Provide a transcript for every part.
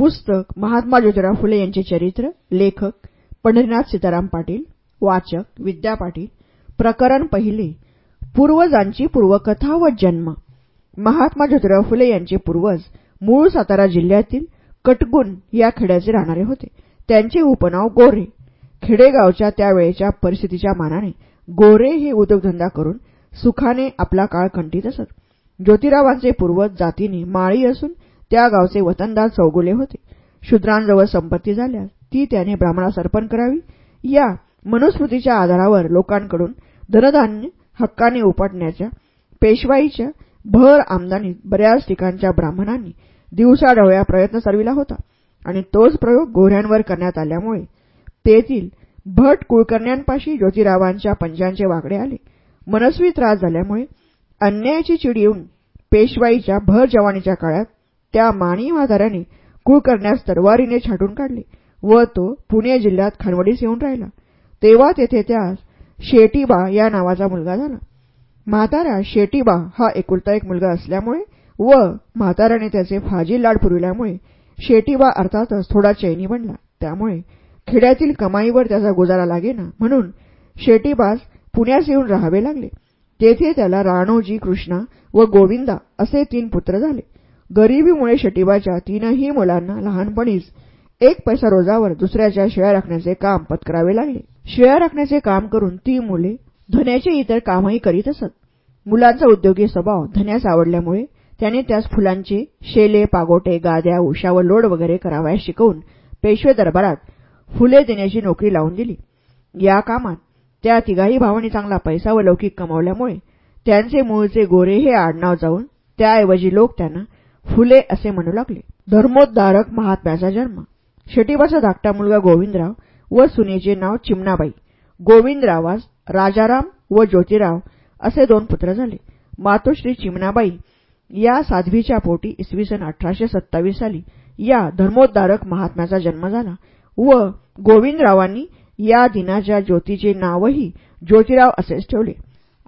पुस्तक महात्मा ज्योतिराव फुले यांचे चरित्र लेखक पंढरीनाथ सीताराम पाटील वाचक विद्या पाटील प्रकरण पहिले पूर्वजांची पूर्वकथा व जन्म. महात्मा ज्योतिराव फुले यांचे पूर्वज मूळ सातारा जिल्ह्यातील कटगुण या खेड्याचे राहणारे होते. त्यांचे उपनाव गोरे. खेडेगावच्या त्यावेळेच्या परिस्थितीच्या मानाने गोरे हे उद्योगधंदा करून सुखाने आपला काळ कंटीत असत. ज्योतिरावांचे पूर्वज जातीने माळी असून त्या गावचे वतनदार चौगुले होते. शूद्रांजवळ संपत्ती झाल्यास ती त्याने ब्राह्मणास अर्पण करावी. या मनुस्मृतीच्या आधारावर लोकांकडून धनधान्य हक्काने उपटण्याच्या पेशवाईच्या भर आमदानीत बऱ्याच ठिकाणच्या ब्राह्मणांनी दिवसाढवळ्या प्रयत्न सरविला होता आणि तोच प्रयोग गोऱ्यांवर करण्यात आल्यामुळे तेथील भट कुळकर्ण्यांपाशी ज्योतिरावांच्या पंजांचे वाकडे आले. मनस्वी त्रास झाल्यामुळे अन्यायाची चिड येऊन पेशवाईच्या भर जवानीच्या काळात त्या माणी म्हाताऱ्याने कुळकर्ण्यास तरवारीने छाटून काढले व तो पुणे जिल्ह्यात खानवडीस येऊन राहिला. तेव्हा तेथे त्यास शेटीबा या नावाचा मुलगा झाला. म्हातारा शेटीबा हा एकुलता एक मुलगा असल्यामुळे व म्हाताऱ्याने त्याचे फाजी लाड पुरविल्यामुळे शेटीबा अर्थातच थोडा चैनी बनला. त्यामुळे खेड्यातील कमाईवर त्याचा गुजारा लागेना म्हणून शेटीबास पुण्यास येऊन राहावे लागले. तेथे त्याला राणोजी कृष्णा व गोविंदा असे तीन पुत्र झाले. गरिबीमुळे शेटीबाच्या तीनही मुलांना लहानपणीच एक पैसा रोजावर दुसऱ्याच्या शेळ्या राखण्याचे काम पत्करावे लागले. शेळ्या राखण्याचे काम करून ती मुले धन्याचे इतर कामही करीत असत. मुलांचा उद्योगी स्वभाव धन्यास आवडल्यामुळे त्याने त्यास फुलांचे शेले पागोटे गाद्या उषा व लोड वगैरे करावयास शिकवून पेशवे दरबारात फुले देण्याची नोकरी लावून दिली. या कामात त्या तिघाही भावांनी चांगला पैसा व लौकिक कमावल्यामुळे त्यांचे मूळचे गोरे हे आडनाव जाऊन त्याऐवजी लोक त्यांना फुले असे म्हणू लागले. धर्मोद्धारक महात्म्याचा जन्म. शेटीबाचा धाकटा मुलगा गोविंदराव व सुनेचे नाव चिमणाबाई. गोविंदरावास राजाराम व ज्योतिराव असे दोन पुत्र झाले. मातोश्री चिमणाबाई या साध्वीच्या पोटी इसवी सन अठराशे सत्तावीस साली या धर्मोद्धारक महात्म्याचा जन्म झाला व गोविंदरावांनी या दिनाच्या ज्योतीचे नावही ज्योतिराव असेच ठेवले.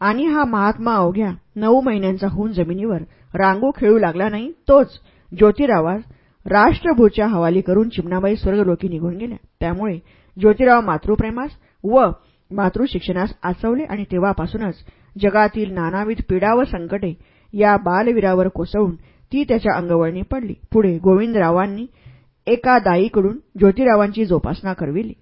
आणि हा महात्मा अवघ्या नऊ महिन्यांचा होऊन जमिनीवर रांगू खेळू लागला नाही तोच ज्योतिरावास राष्ट्रभूच्या हवाली करून चिमणाबाई स्वर्गलोकी निघून गेल्या. त्यामुळे ज्योतिराव मातृप्रेमास व मातृशिक्षणास आचवले आणि तेव्हापासूनच जगातील नानाविध पीडा व संकटे या बालवीरावर कोसळून ती त्याच्या अंगवळणी पडली. पुढे गोविंदरावांनी एका दाईकडून ज्योतिरावांची जोपासना करविली.